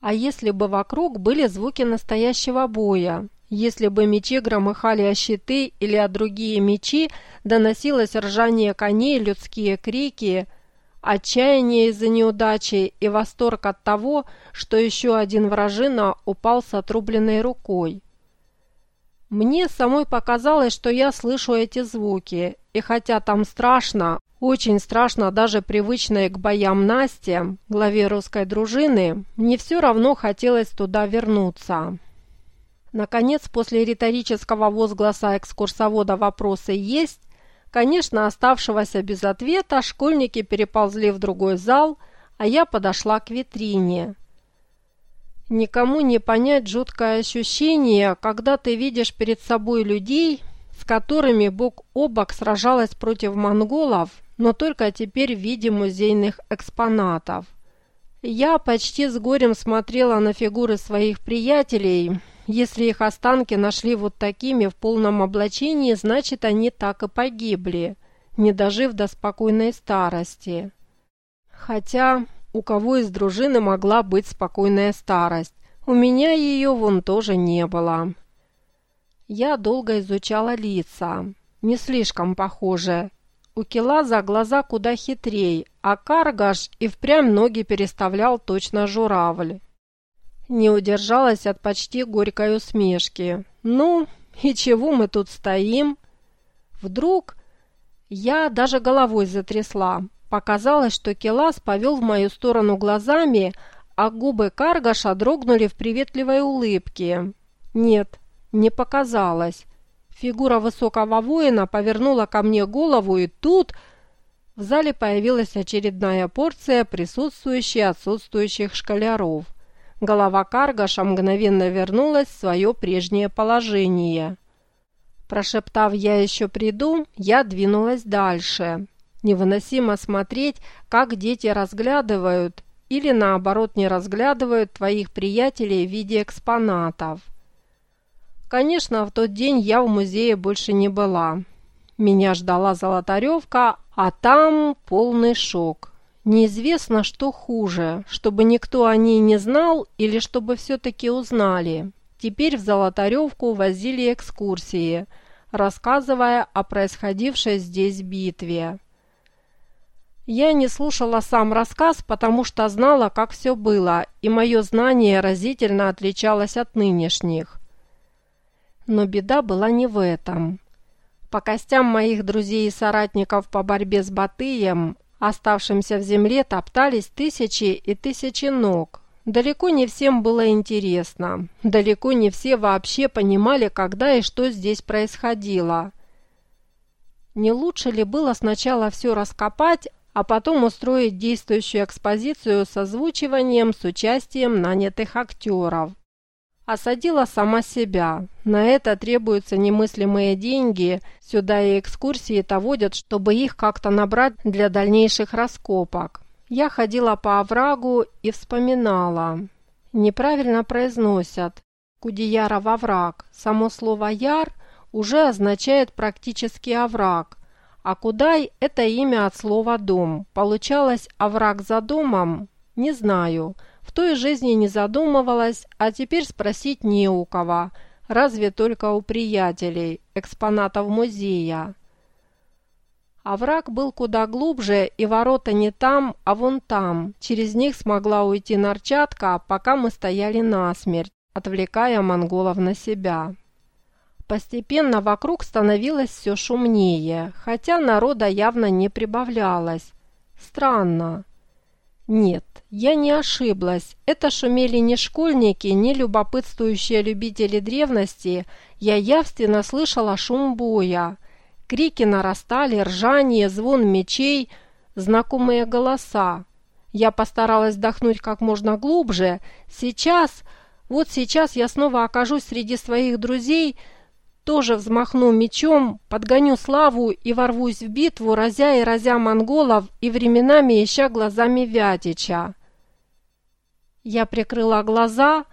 А если бы вокруг были звуки настоящего боя? Если бы мечи громыхали о щиты или о другие мечи, доносилось ржание коней, людские крики, отчаяние из-за неудачи и восторг от того, что еще один вражина упал с отрубленной рукой. Мне самой показалось, что я слышу эти звуки, и хотя там страшно, очень страшно даже привычной к боям Насте, главе русской дружины, мне все равно хотелось туда вернуться. Наконец, после риторического возгласа экскурсовода «Вопросы есть», конечно, оставшегося без ответа, школьники переползли в другой зал, а я подошла к витрине. Никому не понять жуткое ощущение, когда ты видишь перед собой людей, с которыми бок о бок сражалась против монголов, но только теперь в виде музейных экспонатов. Я почти с горем смотрела на фигуры своих приятелей. Если их останки нашли вот такими в полном облачении, значит, они так и погибли, не дожив до спокойной старости. Хотя у кого из дружины могла быть спокойная старость. У меня ее вон тоже не было. Я долго изучала лица. Не слишком похоже. У Келаза глаза куда хитрей, а Каргаш и впрямь ноги переставлял точно журавль. Не удержалась от почти горькой усмешки. «Ну, и чего мы тут стоим?» Вдруг я даже головой затрясла. Показалось, что Келас повел в мою сторону глазами, а губы Каргаша дрогнули в приветливой улыбке. Нет, не показалось. Фигура высокого воина повернула ко мне голову, и тут в зале появилась очередная порция присутствующих и отсутствующих школяров. Голова Каргаша мгновенно вернулась в свое прежнее положение. Прошептав «я еще приду», я двинулась дальше. Невыносимо смотреть, как дети разглядывают или наоборот не разглядывают твоих приятелей в виде экспонатов. Конечно, в тот день я в музее больше не была. Меня ждала Золотаревка, а там полный шок. Неизвестно, что хуже, чтобы никто о ней не знал или чтобы все-таки узнали. Теперь в Золотаревку возили экскурсии, рассказывая о происходившей здесь битве. Я не слушала сам рассказ, потому что знала, как все было, и мое знание разительно отличалось от нынешних. Но беда была не в этом. По костям моих друзей и соратников по борьбе с Батыем, оставшимся в земле, топтались тысячи и тысячи ног. Далеко не всем было интересно. Далеко не все вообще понимали, когда и что здесь происходило. Не лучше ли было сначала все раскопать, а потом устроить действующую экспозицию с озвучиванием с участием нанятых актеров. Осадила сама себя. На это требуются немыслимые деньги, сюда и экскурсии-то водят, чтобы их как-то набрать для дальнейших раскопок. Я ходила по оврагу и вспоминала. Неправильно произносят. Кудеяров овраг. Само слово «яр» уже означает практически овраг, а Кудай – это имя от слова «дом». Получалось «овраг за домом»? Не знаю. В той жизни не задумывалась, а теперь спросить не у кого. Разве только у приятелей, экспонатов музея. Овраг был куда глубже, и ворота не там, а вон там. Через них смогла уйти Нарчатка, пока мы стояли насмерть, отвлекая монголов на себя. Постепенно вокруг становилось все шумнее, хотя народа явно не прибавлялось. Странно. Нет, я не ошиблась. Это шумели не школьники, не любопытствующие любители древности. Я явственно слышала шум боя. Крики нарастали, ржание, звон мечей, знакомые голоса. Я постаралась вдохнуть как можно глубже. Сейчас, вот сейчас я снова окажусь среди своих друзей – тоже взмахну мечом, подгоню славу и ворвусь в битву, разя и разя монголов и временами ища глазами Вятича. Я прикрыла глаза,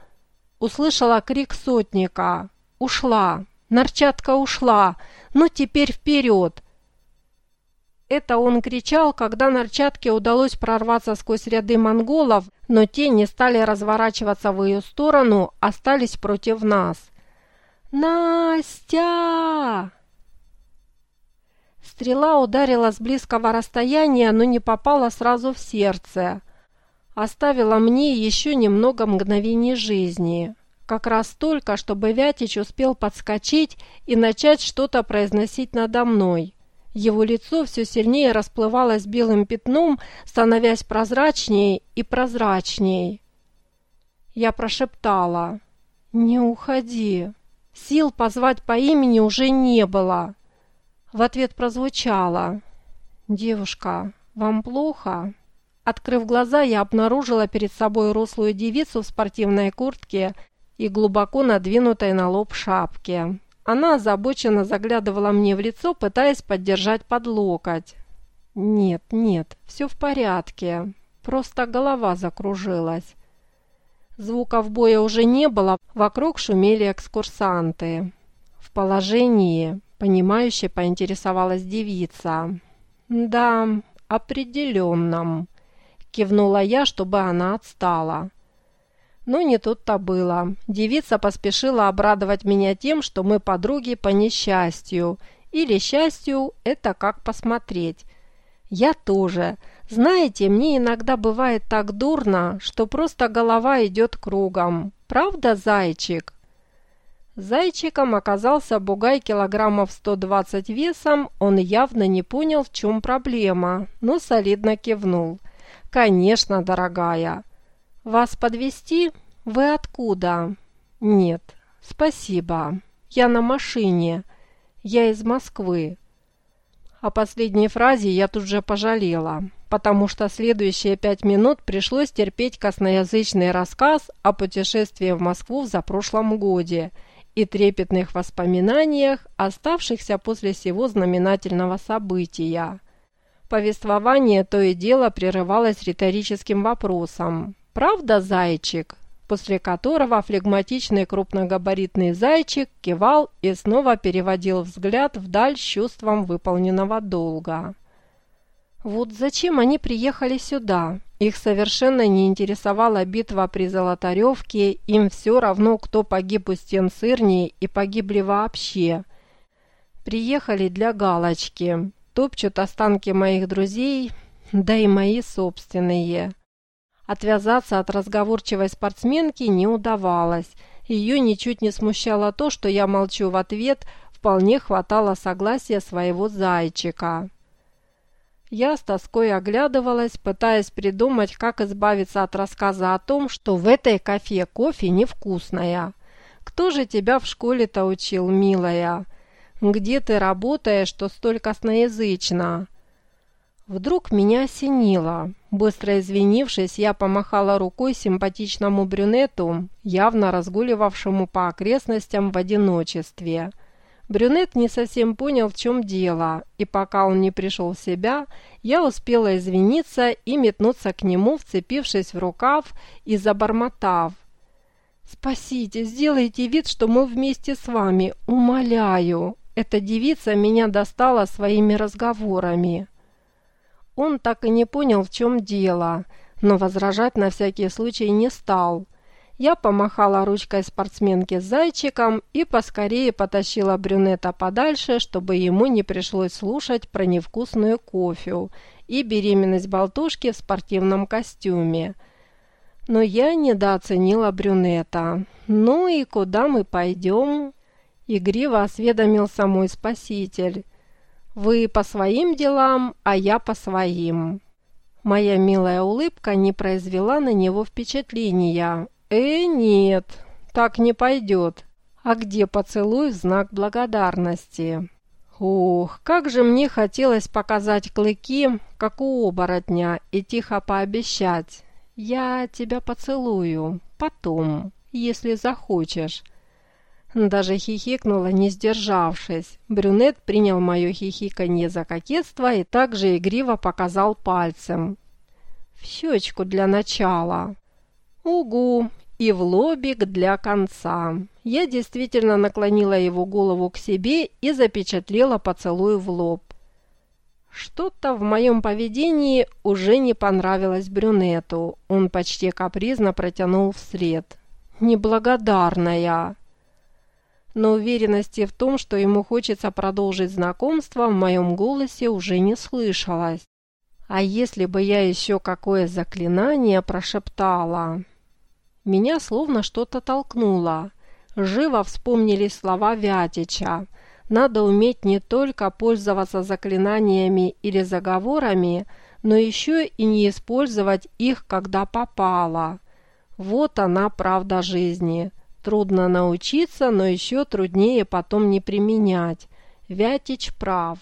услышала крик сотника. Ушла, Нарчатка ушла, ну теперь вперед. Это он кричал, когда Нарчатке удалось прорваться сквозь ряды монголов, но те не стали разворачиваться в ее сторону, остались против нас. «Настя!» Стрела ударила с близкого расстояния, но не попала сразу в сердце. Оставила мне еще немного мгновений жизни. Как раз столько, чтобы Вятич успел подскочить и начать что-то произносить надо мной. Его лицо все сильнее расплывалось белым пятном, становясь прозрачнее и прозрачней. Я прошептала «Не уходи». Сил позвать по имени уже не было. В ответ прозвучало «Девушка, вам плохо?» Открыв глаза, я обнаружила перед собой рослую девицу в спортивной куртке и глубоко надвинутой на лоб шапке. Она озабоченно заглядывала мне в лицо, пытаясь поддержать под локоть. «Нет, нет, все в порядке. Просто голова закружилась». Звуков боя уже не было, вокруг шумели экскурсанты. В положении, понимающе поинтересовалась девица. «Да, определенном», – кивнула я, чтобы она отстала. Но не тут-то было. Девица поспешила обрадовать меня тем, что мы подруги по несчастью. Или счастью, это как посмотреть. Я тоже. Знаете, мне иногда бывает так дурно, что просто голова идет кругом. Правда, зайчик? Зайчиком оказался бугай килограммов 120 весом, он явно не понял, в чем проблема, но солидно кивнул. «Конечно, дорогая. «Вас подвести? Вы откуда?» «Нет, спасибо. Я на машине. Я из Москвы». О последней фразе я тут же пожалела, потому что следующие пять минут пришлось терпеть косноязычный рассказ о путешествии в Москву в запрошлом годе и трепетных воспоминаниях, оставшихся после всего знаменательного события. Повествование то и дело прерывалось риторическим вопросом. Правда, зайчик?» После которого флегматичный крупногабаритный зайчик кивал и снова переводил взгляд вдаль с чувством выполненного долга. Вот зачем они приехали сюда? Их совершенно не интересовала битва при Золотаревке, им все равно, кто погиб у стен Сырни и погибли вообще. Приехали для галочки, топчут останки моих друзей, да и мои собственные. Отвязаться от разговорчивой спортсменки не удавалось. Ее ничуть не смущало то, что я молчу в ответ, вполне хватало согласия своего зайчика. Я с тоской оглядывалась, пытаясь придумать, как избавиться от рассказа о том, что в этой кафе кофе невкусная. Кто же тебя в школе-то учил, милая? Где ты работаешь, что столь косноязычно? Вдруг меня осенило. Быстро извинившись, я помахала рукой симпатичному брюнету, явно разгуливавшему по окрестностям в одиночестве. Брюнет не совсем понял, в чем дело, и пока он не пришел в себя, я успела извиниться и метнуться к нему, вцепившись в рукав и забормотав. «Спасите, сделайте вид, что мы вместе с вами, умоляю!» Эта девица меня достала своими разговорами. Он так и не понял, в чем дело, но возражать на всякий случай не стал. Я помахала ручкой спортсменке с зайчиком и поскорее потащила брюнета подальше, чтобы ему не пришлось слушать про невкусную кофе и беременность болтушки в спортивном костюме. Но я недооценила брюнета. «Ну и куда мы пойдем?» Игриво осведомился мой спаситель. Вы по своим делам, а я по своим». Моя милая улыбка не произвела на него впечатления. «Э, нет, так не пойдет. А где поцелуй в знак благодарности?» Ох, как же мне хотелось показать клыки, как у оборотня, и тихо пообещать. «Я тебя поцелую. Потом, если захочешь». Даже хихикнула, не сдержавшись. Брюнет принял мое хихиканье за кокетство и также игриво показал пальцем. В щечку для начала. Угу, и в лобик для конца. Я действительно наклонила его голову к себе и запечатлела поцелуй в лоб. Что-то в моем поведении уже не понравилось брюнету. Он почти капризно протянул вслед. «Неблагодарная!» Но уверенности в том, что ему хочется продолжить знакомство, в моем голосе уже не слышалось. А если бы я еще какое заклинание прошептала? Меня словно что-то толкнуло. Живо вспомнили слова Вятича. Надо уметь не только пользоваться заклинаниями или заговорами, но еще и не использовать их, когда попало. Вот она правда жизни. Трудно научиться, но еще труднее потом не применять. Вятич прав.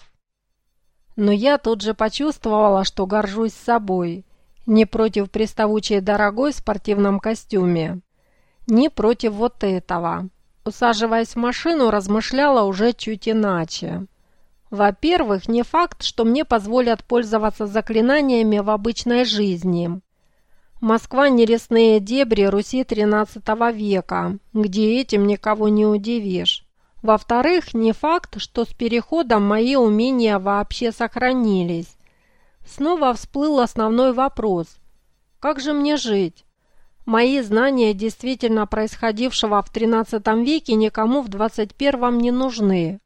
Но я тут же почувствовала, что горжусь собой. Не против приставучей дорогой в спортивном костюме. Не против вот этого. Усаживаясь в машину, размышляла уже чуть иначе. Во-первых, не факт, что мне позволят пользоваться заклинаниями в обычной жизни. Москва не лесные дебри Руси XIII века, где этим никого не удивишь. Во-вторых, не факт, что с переходом мои умения вообще сохранились. Снова всплыл основной вопрос. Как же мне жить? Мои знания действительно происходившего в XIII веке никому в XXI не нужны.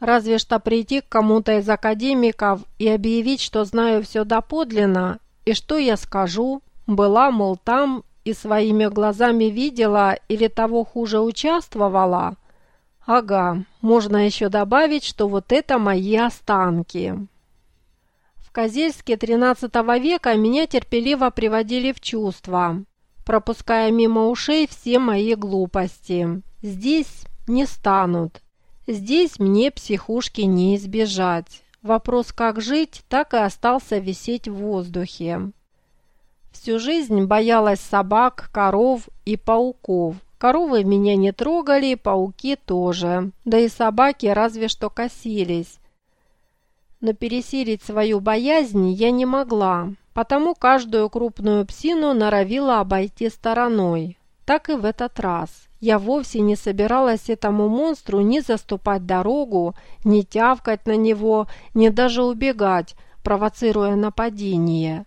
Разве что прийти к кому-то из академиков и объявить, что знаю все доподлинно, и что я скажу, была, мол, там и своими глазами видела или того хуже участвовала. Ага, можно еще добавить, что вот это мои останки. В Козельске XIII века меня терпеливо приводили в чувство пропуская мимо ушей все мои глупости. Здесь не станут. Здесь мне психушки не избежать. Вопрос, как жить, так и остался висеть в воздухе. Всю жизнь боялась собак, коров и пауков. Коровы меня не трогали, пауки тоже. Да и собаки разве что косились. Но пересилить свою боязнь я не могла потому каждую крупную псину норовила обойти стороной. Так и в этот раз. Я вовсе не собиралась этому монстру ни заступать дорогу, ни тявкать на него, ни даже убегать, провоцируя нападение.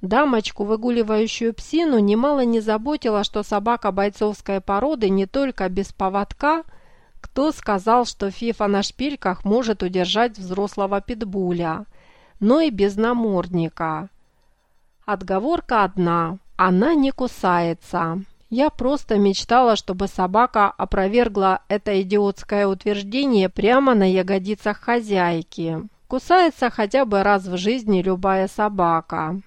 Дамочку, выгуливающую псину, немало не заботило, что собака бойцовской породы не только без поводка, кто сказал, что фифа на шпильках может удержать взрослого питбуля, но и без намордника. Отговорка одна – она не кусается. Я просто мечтала, чтобы собака опровергла это идиотское утверждение прямо на ягодицах хозяйки. Кусается хотя бы раз в жизни любая собака.